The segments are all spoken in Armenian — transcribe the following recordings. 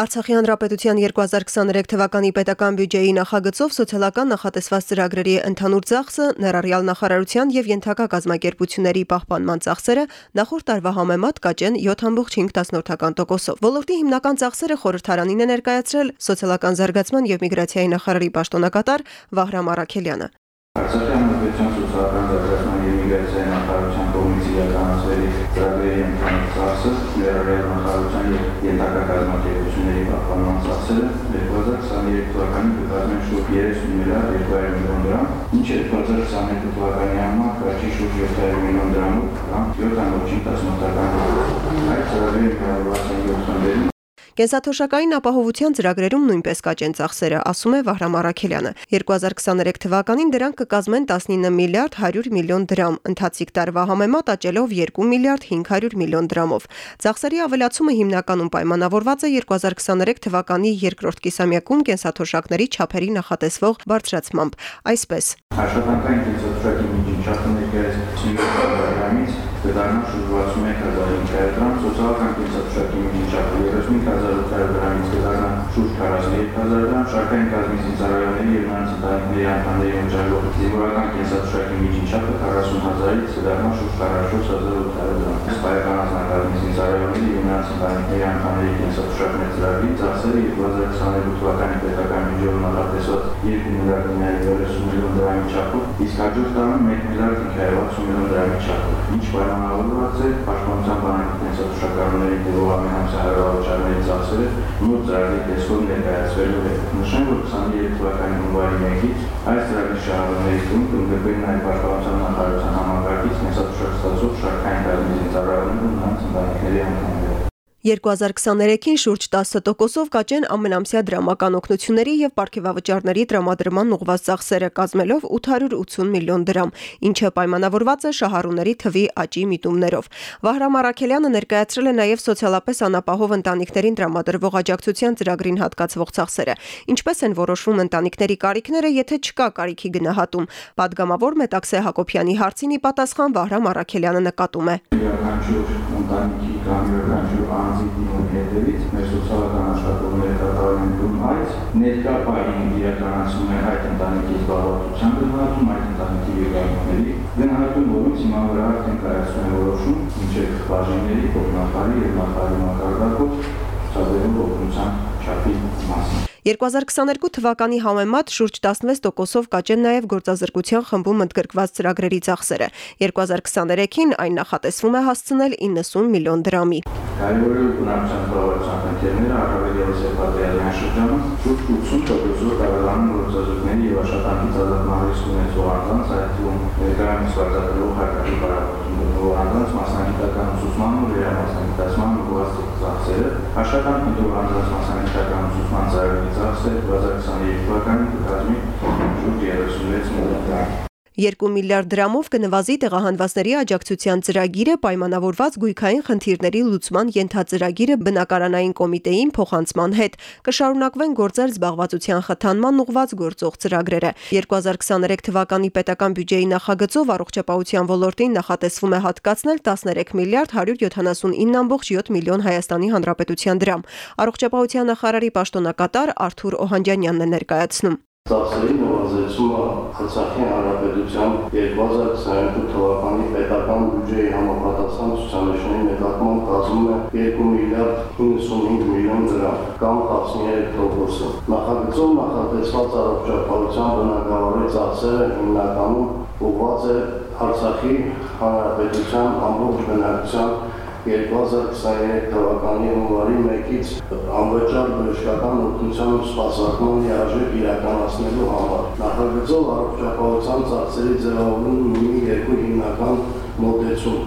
Արցախի հանրապետության 2023 թվականի պետական բյուջեի նախագծով սոցիալական նախատեսված ծրագրերի ընդհանուր ծախսը ներառյալ նախարարության եւ ենթակա կազմակերպությունների պահպանման ծախսերը նախորդ տարվա համեմատ կաճեն 7.5%-ով։ Ոլորտի հիմնական ծախսերը խորհրդարանին է ներկայացրել սոցիալական զարգացման եւ միգրացիայի նախարարի պաշտոնակատար Վահրամ Արաքելյանը։ Արցախի հանրապետության սոցիալական զարգացման եւ միգրացիայի նախարարության կողմից իրականացվելի ծրագրերի ընդհանուր ծախսը ներառյալ նախարարության եւ ենթակա կազմակերպությունների ծախսերը 2023 թվականին կկազմեն շուրջ 30 միլիարդ 200 միլիոն դրամ, ինչը 2022 թվականի համար կաճի շուրջ 700 միլիոն դրամով կամ 7.8%։ Այդ ծրագրերի կառավարության գործընկերն Կենսաթոշակային ապահովության ծրագրերում նույնպես կաճեն ծախսերը, ասում է Վահրամ Արաքելյանը։ 2023 թվականին դրանք կկազմեն 19 միլիարդ 100 միլիոն դրամ, ընթացիկ տարվա համեմատ աճելով 2 միլիարդ 500 միլիոն դրամով։ Ծախսերի ավելացումը հիմնականում պայմանավորված է 2023 թվականի երկրորդ կիսամյակում կենսաթոշակների չափերի նախատեսվող բարձրացմամբ։ Այսպես. Աշխատանքային կենսաթոշակի միջին չափը ներկայացնում 57 դրամից կդառնա շուրջ 61500 դրամ, սոցիալական կենսաթոշակի միջին չափը 35800 դրամից կդառնա շուրջ 43000 դրամ, շարքային կազմի զինծառայողների եւ նրանց ընտանիքների անդամների վճարվող զինվորական կենսաթոշակի միջին չափը 40000-ից կդառնա շուրջ 44800 դրամ։ Սպայական անձնակազմի զինծառայողների եւ նրանց ընտանիքների անդամների կենսաթոշակներ ծրագրի ծախսերը 2022 թվականի պետական բյուջեով նախատեսված 2 միլիարդ 930 միլիոն դրամի չափով, իսկ հաջորդ տարում 1 միլիարդ 560 միլիոն դրամի չափով, ինչ պայմանավորված է պաշտպանության բանակի դերով ամենամսյա հեռավաճառների ծախսերը նոր ծրագրի տեսքով ներկայացվելու է։ Նշեմ, որ 23 թվականի հունվարի 1-ից այս ծրագրի շահառուների տուն կընդգրկվեն նաև պաշտպանության նախարարության համակարգից կենսաթոշակ ստացող շարքային կազմի զինծառայողներն ու նրանց ընտանիքների անդամները։ 2023-ին շուրջ 10%-ով կաճեն ամենամսյա դրամական օգնությունների եւ ապարքեվավճարների տրամադրման ուղղված ծախսերը կազմելով 880 միլիոն դրամ, ինչը պայմանավորված է շահառուների թվի աճի միտումներով։ Վահրամ Արաքելյանը ներկայացրել է նաեւ սոցիալապես անապահով ընտանիքներին տրամադրվող աջակցության ծրագրին հատկացվող ծախսերը։ Ինչպես են որոշվում ընտանիքների կարիքները, եթե չկա կարիքի գնահատում։ Պատգամավոր Մետաքսե Հակոբյանի հարցին ի պատասխան Վահրամ Արաքելյանը նկատում է. Յուրաքանչյուր ընտանիքի յուրաքանչյուր անձի դիմում հետևից մեր սոցիալական աշխատողները կատարում են դում այս ներկա պահին իրականացում է այդ ընտանիքի զբաղվածության գնահատում, այդ ընտանիքի եկամուտների գնահատում, որոնց հիմա վրա արդեն կայացնում է որոշում մինչև բաժինների, փոխնախարարի եւ նախարարի մակարդակով ցուցաբերում օգնության չափի մասին։ 2022 թվականի համեմատ շուրջ 16%-ով կաճեն նաև գործազրկության խմբում ընդգրկված ծրագրերի ծախսերը։ 2023-ին այն նախատեսվում է հասցնել 90 միլիոն դրամի։ Կարևորը բնակչության զբաղվածության խնդիրները առավել ևս Եվրոպայական շրջանում շուրջ 80%-ով կարողանում գործազրկների եւ աշխատանքից ազատման ռիսկ ունեցող անձանց, այդ թվում ներկայումս վարձատրող հարկի բարապետումով անձանց մասնագիտական ուսուցման ու վերամասնագիտացման ուղղված ծախսերը, աշխատանք մտող անձանց մասնագիտական ուսուցման ծրագրի ծախսերը 2022 թվականին կկազմի շուրջ 36 միլիոն 2 միլիարդ դրամով կնվազի տեղահանվածների աջակցության ծրագիրը պայմանավորված գույքային խնդիրների լուծման ենթածրագիրը բնակարանային կոմիտեին փոխանցման հետ կշարունակվեն գործել զբաղվածության խթանման ուղված գործող ծրագրերը 2023 թվականի պետական բյուջեի նախագծով առողջապահության ոլորտին նախատեսվում է հատկացնել 13 միլիարդ 179.7 միլիոն Հայաստանի Հանրապետության դրամ առողջապահության նախարարի պաշտոնակատար Արթուր Օհանջանյանն է ներկայացնում ծախսերի նվազեցումը Արցախի Հանրապետության 2022 թվականի պետական բյուջեի համապատասխան ցուցանիշների նկատմամբ կազմում է 2 միլիարդ 95 միլիոն դրամ կամ 13%։ Նախագծով նախատեսված առողջապահության բնակավարի ծախսերը հիմնականում ուղղված է Արցախի Հանրապետության ամբողջ բնակչության 2023 թվականի հունվարի 1-ից անվճար բժշկական օգնության ու սպասարկման լիարժեք իրականացնելու համար։ Նախագծով առողջապահության ծախսերի ձևավորումն ունի երկու հիմնական մոտեցում՝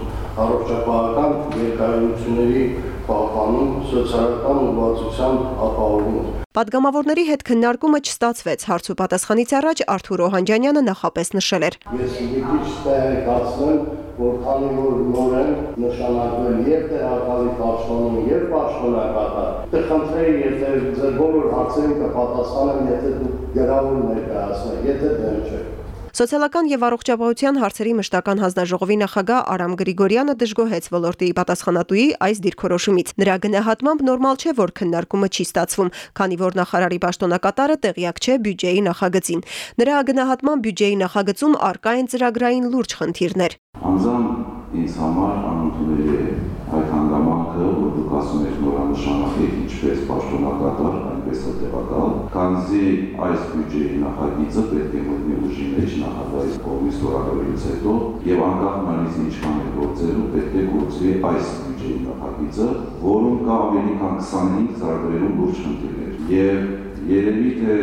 առողջապահական երկարությունների պահպանում, սոցիալական ուղղվածության ապահովում։ Պատգամավորների հետ քննարկումը չստացվեց։ Հարց ու պատասխանից առաջ Արթուր Օհանջանյանը նախապես նշել էր. Ես մի քիչ տեղեկացնեմ, որ քանի որ նոր են նշանակվել եւ տեղակալի պաշտոնում եւ պաշտոնակատար, կխնդրեի եթե ձեր բոլոր հարցերին կպատասխանեմ, եթե դուք գրավոր ներկայացնեք, եթե դեմ չեք։ Սոցիալական եւ առողջապահության հարցերի մշտական հանձնաժողովի նախագահ Արամ Գրիգորյանը դժգոհեց ոլորտի պատասխանատուի այս դիրքորոշումից։ Նրա գնահատմամբ նորմալ չէ, որ քննարկումը չի ստացվում, քանի որ նախարարի պաշտոնակատարը տեղյակ չէ բյուջեի նախագծին։ Նրա գնահատմամբ բյուջեի նախագծում արկա են ծրագրային լուրջ խնդիրներ։ Անձամբ ինձ համար անընդունելի է այդ հանգամանքը, որ դուք ասում եք նորանշանախեք ինչպես պաշտոնակատար, այնպես էլ տեղակալ, քանզի այս բյուջեի նախագիծը պետք է մտնի ուժի մեջ նախագահի կողմից ստորագրելուց հետո եւ անկախ նրանից ինչքան է գործելու, պետք է գործի այս բյուջեի նախագիծը, որում կա ավելի քան 25 ծրագրերում լուրջ խնդիրներ եւ երևի թե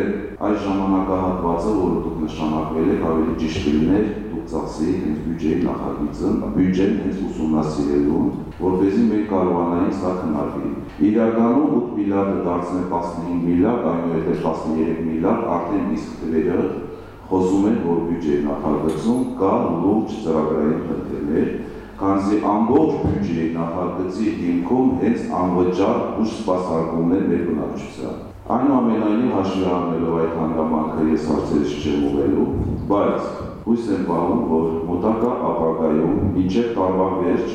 այս ժամանակահատվածը, որը դուք նշանակվել եք, ավելի ճիշտ կլիներ դուք ծախսեիք հենց բյուջեի նախագիծը, բյուջեն հենց ուսումնասիրելու, որպեսզի մենք կարողանայինք սա քննարկել։ Իրականում 8 միլիարդը դարձնել 15 միլիարդ, այնուհետև 13 միլիարդ, արդեն իսկ թվերը խոսում են, որ բյուջեի նախագծում կա լուրջ ծրագրային խնդիրներ, քանզի ամբողջ բյուջեի նախագծի հիմքում հենց անվճար ուժ սպասարկումներ մեր բնակչության։ Այնուամենայնիվ հաշվի առնելով այդ հանգամանքը ես հարցերից չեմ ուղղելու, բայց հույս եմ պահում, որ մոտակա ապագայում մինչև տարվա վերջ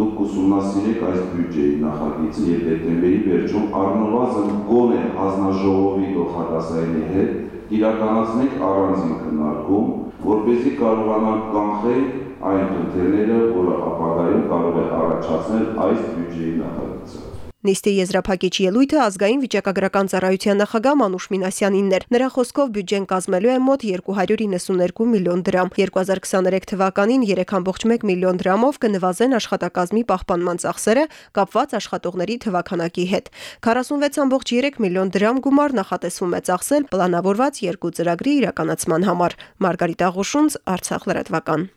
դուք կուսումնասիրեք այս բյուջեի նախագիծը եւ դեկտեմբերի վերջում առնվազն գոնե հանձնաժողովի գլխադասարանի հետ իրականացնենք առանձին քննարկում, որպեսզի կարողանանք կանխել այն խնդիրները, որը ապագայում կարող է առաջացնել այս բյուջեի նախագծը։ Նիստի եզրափակիչ ելույթը ազգային վիճակագրական ծառայության նախագահ Մանուշ Մինասյանինն էր։ Նրա խոսքով բյուջեն կազմելու է մոտ 292 միլիոն դրամ։ 2023 թվականին 3.1 միլիոն դրամով կնվազեն աշխատակազմի պահպանման ծախսերը կապված աշխատողների թվականակի հետ։ 46.3 միլիոն դրամ գումար նախատեսվում է ծախսել պլանավորված երկու ծրագրի իրականացման համար։ Մարգարիտ Աղուշունց, Արցախ լրատվական։